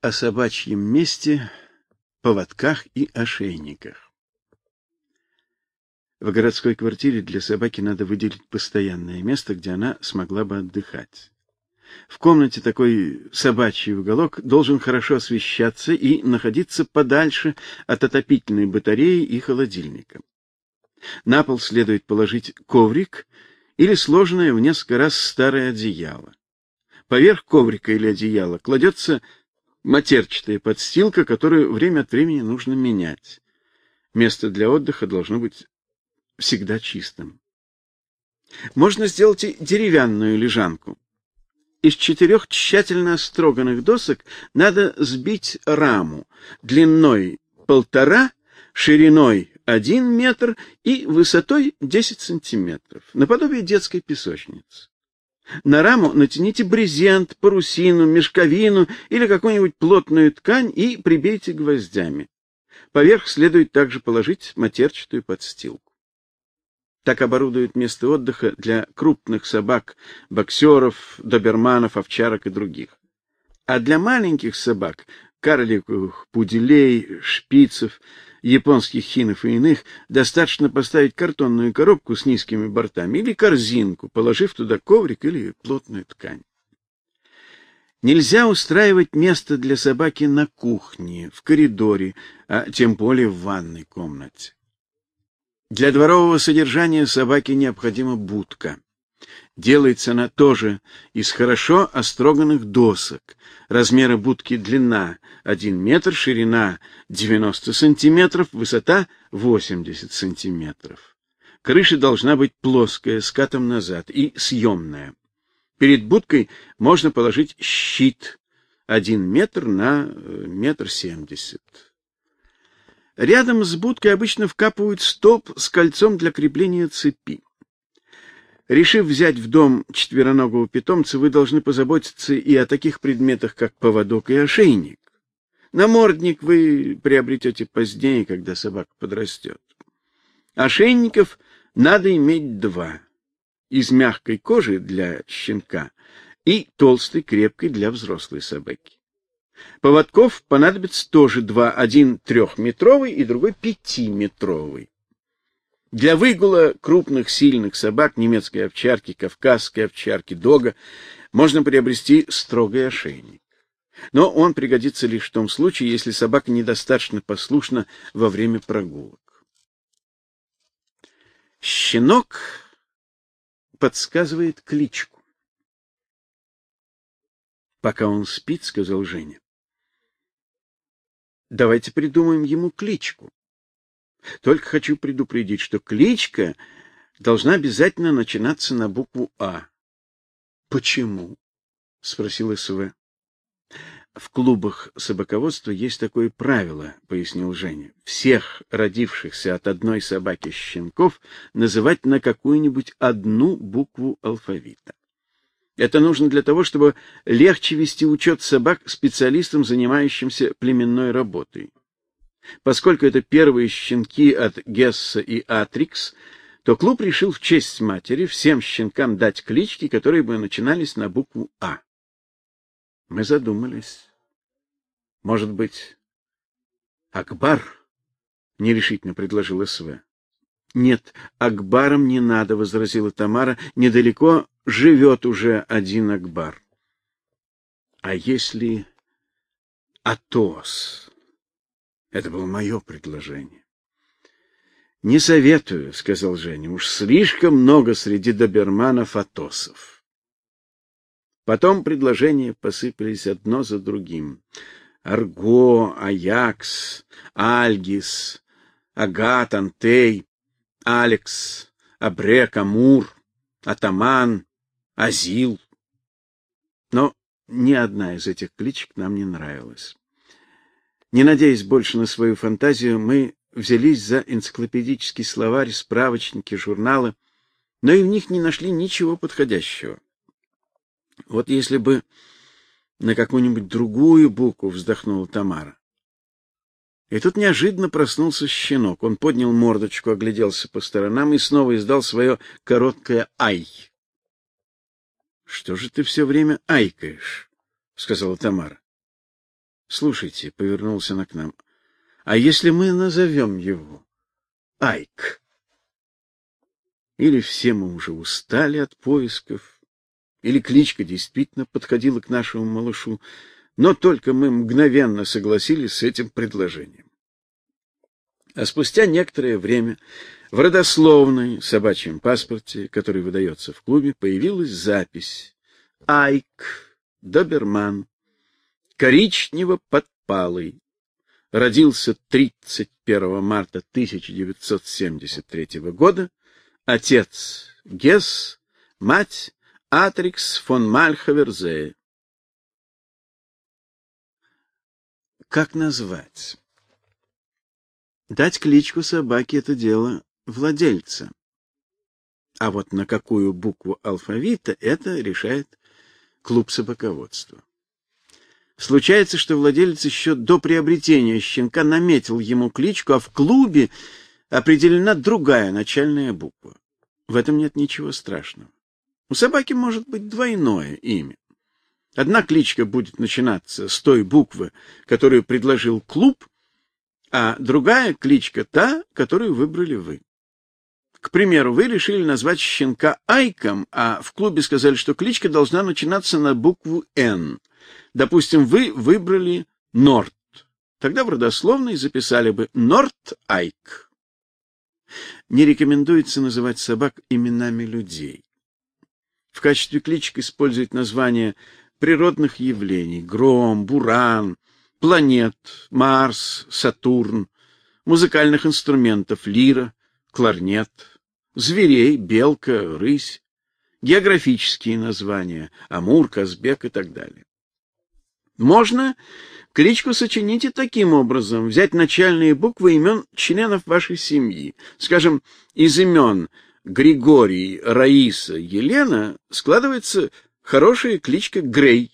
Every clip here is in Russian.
о собачьем месте, поводках и ошейниках. В городской квартире для собаки надо выделить постоянное место, где она смогла бы отдыхать. В комнате такой собачий уголок должен хорошо освещаться и находиться подальше от отопительной батареи и холодильника. На пол следует положить коврик или сложенное в несколько раз старое одеяло. Поверх коврика или одеяла кладется матерчатая подстилка, которую время от времени нужно менять. Место для отдыха должно быть всегда чистым. Можно сделать и деревянную лежанку. Из четырех тщательно остроганных досок надо сбить раму длиной полтора, шириной один метр и высотой десять сантиметров, наподобие детской песочницы. На раму натяните брезент, парусину, мешковину или какую-нибудь плотную ткань и прибейте гвоздями. Поверх следует также положить матерчатую подстилку. Так оборудуют место отдыха для крупных собак, боксеров, доберманов, овчарок и других. А для маленьких собак, карликовых пуделей, шпицев, японских хинов и иных, достаточно поставить картонную коробку с низкими бортами или корзинку, положив туда коврик или плотную ткань. Нельзя устраивать место для собаки на кухне, в коридоре, а тем более в ванной комнате. Для дворового содержания собаке необходима будка. Делается она тоже из хорошо остроганных досок. Размеры будки длина 1 метр, ширина 90 сантиметров, высота 80 сантиметров. Крыша должна быть плоская, скатом назад и съемная. Перед будкой можно положить щит 1 метр на э, метр семьдесят. Рядом с будкой обычно вкапывают столб с кольцом для крепления цепи. Решив взять в дом четвероногого питомца, вы должны позаботиться и о таких предметах, как поводок и ошейник. Намордник вы приобретете позднее, когда собака подрастет. Ошейников надо иметь два. Из мягкой кожи для щенка и толстой, крепкой для взрослой собаки. Поводков понадобится тоже два, один трехметровый и другой пятиметровый. Для выгула крупных сильных собак, немецкой овчарки, кавказской овчарки, дога, можно приобрести строгий ошейник. Но он пригодится лишь в том случае, если собака недостаточно послушна во время прогулок. Щенок подсказывает кличку. Пока он спит, сказал Женя. Давайте придумаем ему кличку. Только хочу предупредить, что кличка должна обязательно начинаться на букву А. Почему? спросил СВ. В клубах собаководства есть такое правило, пояснил Женя. Всех родившихся от одной собаки щенков называть на какую-нибудь одну букву алфавита. Это нужно для того, чтобы легче вести учет собак специалистам, занимающимся племенной работой. Поскольку это первые щенки от Гесса и Атрикс, то клуб решил в честь матери всем щенкам дать клички, которые бы начинались на букву А. Мы задумались. Может быть, Акбар? нерешительно предложил СВ. Нет, Акбаром не надо, возразила Тамара. Недалеко живет уже один Акбар. А если Атос? Это было мое предложение. Не советую, сказал Женя. Уж слишком много среди доберманов атосов. Потом предложения посыпались одно за другим. Арго, Аякс, Альгис, Агат, Антей, Алекс, Абрек, Амур, Атаман, Азил. Но ни одна из этих кличек нам не нравилась. Не надеясь больше на свою фантазию, мы взялись за энциклопедический словарь, справочники, журналы, но и в них не нашли ничего подходящего. Вот если бы на какую-нибудь другую букву вздохнула Тамара. И тут неожиданно проснулся щенок. Он поднял мордочку, огляделся по сторонам и снова издал свое короткое ай. Что же ты все время айкаешь? сказала Тамара. Слушайте, повернулся она к нам. А если мы назовем его Айк? Или все мы уже устали от поисков, или кличка действительно подходила к нашему малышу, но только мы мгновенно согласились с этим предложением. А спустя некоторое время в родословной собачьем паспорте, который выдается в клубе, появилась запись Айк Доберман, коричнево-подпалый, родился 31 марта 1973 года, отец Гесс, мать Атрикс фон Мальхаверзее. Как назвать? Дать кличку собаке это дело владельца. А вот на какую букву алфавита это решает клуб собаководства. Случается, что владелец еще до приобретения щенка наметил ему кличку, а в клубе определена другая начальная буква. В этом нет ничего страшного. У собаки может быть двойное имя. Одна кличка будет начинаться с той буквы, которую предложил клуб, а другая кличка та, которую выбрали вы. К примеру, вы решили назвать щенка Айком, а в клубе сказали, что кличка должна начинаться на букву «Н». Допустим, вы выбрали Норт. Тогда в родословной записали бы Норт Айк. Не рекомендуется называть собак именами людей. В качестве кличек использовать названия природных явлений: гром, буран, планет, Марс, Сатурн, музыкальных инструментов: лира, кларнет, зверей: белка, рысь, географические названия: Амур, Казбек и так далее. Можно кличку сочинить и таким образом: взять начальные буквы имен членов вашей семьи. Скажем, из имен Григорий, Раиса, Елена складывается хорошая кличка Грей.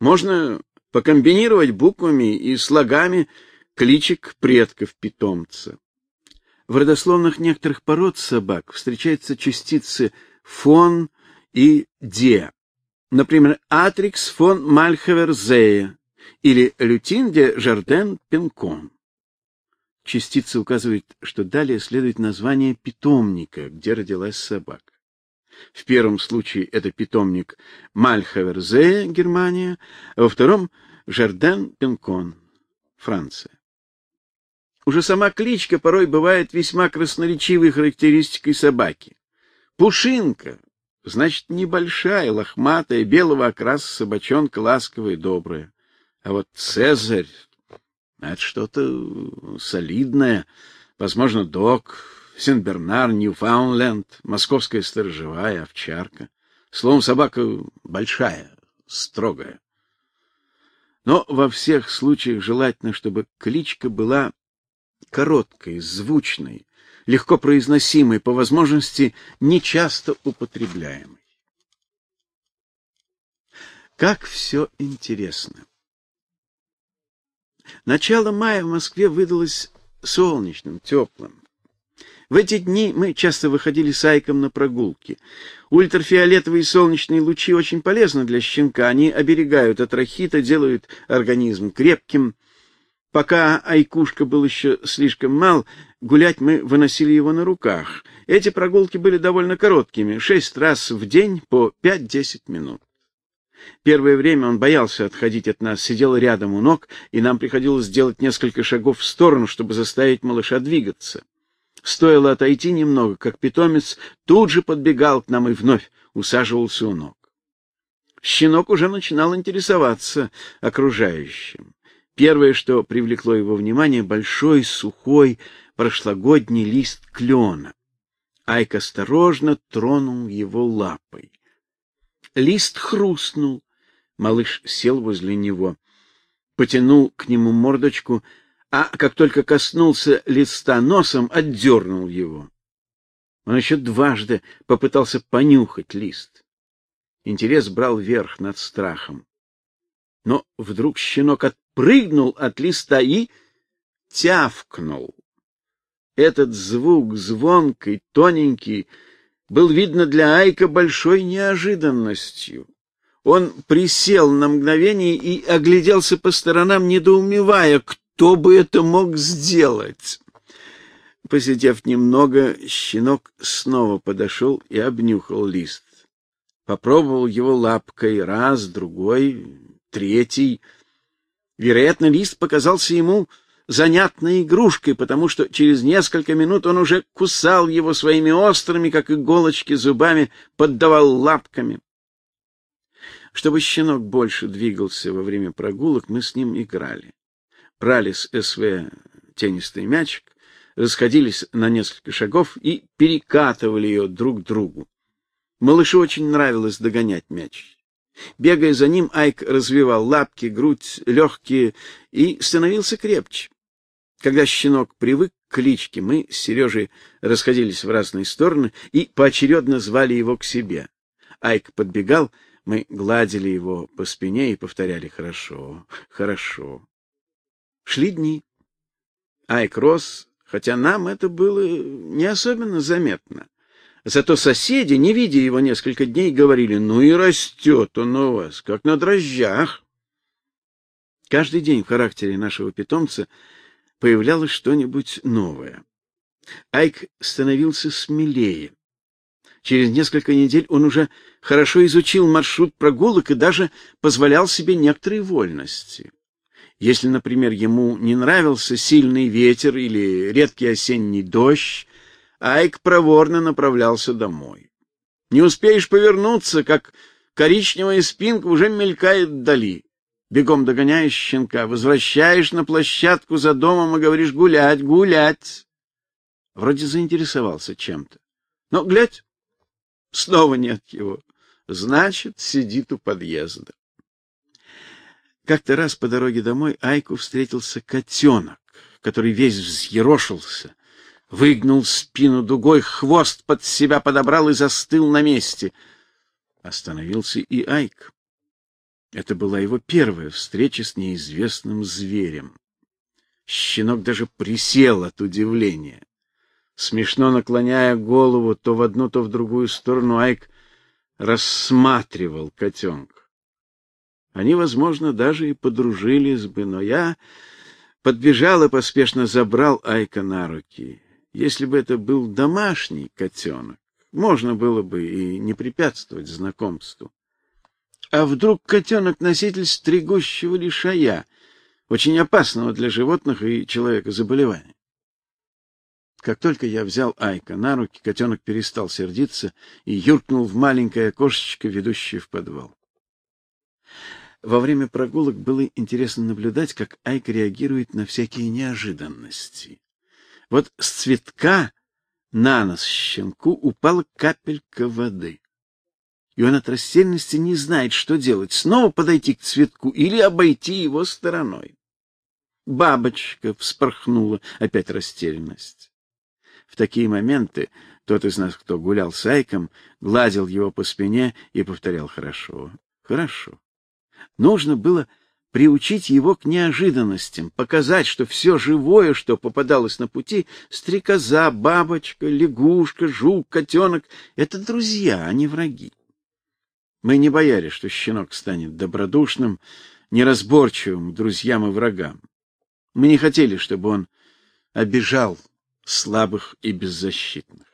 Можно покомбинировать буквами и слогами кличек предков питомца. В родословных некоторых пород собак встречаются частицы фон и де. Например, Атрикс фон Мальхаверзея или Лютин де Жарден Пенкон. Частица указывает, что далее следует название питомника, где родилась собака. В первом случае это питомник Мальхаверзея, Германия, а во втором Жарден Пенкон, Франция. Уже сама кличка порой бывает весьма красноречивой характеристикой собаки. Пушинка значит небольшая, лохматая, белого окраса собачонка, ласковая и добрая. А вот Цезарь это что-то солидное, возможно, дог, Сен-Бернар, Ньюфаундленд, московская сторожевая, овчарка. Словом, собака большая, строгая. Но во всех случаях желательно, чтобы кличка была короткой, звучной, легко произносимой, по возможности нечасто употребляемой. Как все интересно. Начало мая в Москве выдалось солнечным, теплым. В эти дни мы часто выходили с Айком на прогулки. Ультрафиолетовые солнечные лучи очень полезны для щенка. Они оберегают от рахита, делают организм крепким. Пока Айкушка был еще слишком мал, гулять мы выносили его на руках. Эти прогулки были довольно короткими, шесть раз в день по пять-десять минут. Первое время он боялся отходить от нас, сидел рядом у ног, и нам приходилось сделать несколько шагов в сторону, чтобы заставить малыша двигаться. Стоило отойти немного, как питомец тут же подбегал к нам и вновь усаживался у ног. Щенок уже начинал интересоваться окружающим. Первое, что привлекло его внимание, большой сухой прошлогодний лист клена. Айк осторожно тронул его лапой. Лист хрустнул. Малыш сел возле него, потянул к нему мордочку а как только коснулся листа носом, отдернул его. Он еще дважды попытался понюхать лист. Интерес брал верх над страхом. Но вдруг щенок отпрыгнул от листа и тявкнул. Этот звук, звонкий, тоненький, был видно для Айка большой неожиданностью. Он присел на мгновение и огляделся по сторонам, недоумевая, кто бы это мог сделать. Посидев немного, щенок снова подошел и обнюхал лист. Попробовал его лапкой раз, другой, третий. Вероятно, лист показался ему занятной игрушкой, потому что через несколько минут он уже кусал его своими острыми, как иголочки, зубами, поддавал лапками. Чтобы щенок больше двигался во время прогулок, мы с ним играли. Брали с СВ теннистый мячик, расходились на несколько шагов и перекатывали ее друг к другу. Малышу очень нравилось догонять мяч. Бегая за ним, Айк развивал лапки, грудь, легкие и становился крепче. Когда щенок привык к кличке, мы с Сережей расходились в разные стороны и поочередно звали его к себе. Айк подбегал, мы гладили его по спине и повторяли «хорошо, хорошо». Шли дни. Айк рос, хотя нам это было не особенно заметно. Зато соседи, не видя его несколько дней, говорили, ну и растет он у вас, как на дрожжах. Каждый день в характере нашего питомца появлялось что-нибудь новое. Айк становился смелее. Через несколько недель он уже хорошо изучил маршрут прогулок и даже позволял себе некоторые вольности. Если, например, ему не нравился сильный ветер или редкий осенний дождь, Айк проворно направлялся домой. Не успеешь повернуться, как коричневая спинка уже мелькает вдали. Бегом догоняешь щенка, возвращаешь на площадку за домом и говоришь гулять, гулять. Вроде заинтересовался чем-то. Но, глядь, снова нет его. Значит, сидит у подъезда. Как-то раз по дороге домой Айку встретился котенок, который весь взъерошился, выгнул спину дугой, хвост под себя подобрал и застыл на месте. Остановился и Айк. Это была его первая встреча с неизвестным зверем. Щенок даже присел от удивления. Смешно наклоняя голову то в одну, то в другую сторону, Айк рассматривал котенка. Они, возможно, даже и подружились бы, но я подбежал и поспешно забрал Айка на руки. Если бы это был домашний котенок, можно было бы и не препятствовать знакомству. А вдруг котенок — носитель стригущего лишая, очень опасного для животных и человека заболевания? Как только я взял Айка на руки, котенок перестал сердиться и юркнул в маленькое окошечко, ведущее в подвал. Во время прогулок было интересно наблюдать, как Айк реагирует на всякие неожиданности. Вот с цветка на нос щенку упала капелька воды и он от растерянности не знает, что делать: снова подойти к цветку или обойти его стороной. Бабочка вспорхнула, опять растерянность. В такие моменты тот из нас, кто гулял с Айком, гладил его по спине и повторял: "Хорошо, хорошо". Нужно было приучить его к неожиданностям, показать, что все живое, что попадалось на пути, стрекоза, бабочка, лягушка, жук, котенок — это друзья, а не враги. Мы не боялись, что щенок станет добродушным, неразборчивым друзьям и врагам. Мы не хотели, чтобы он обижал слабых и беззащитных.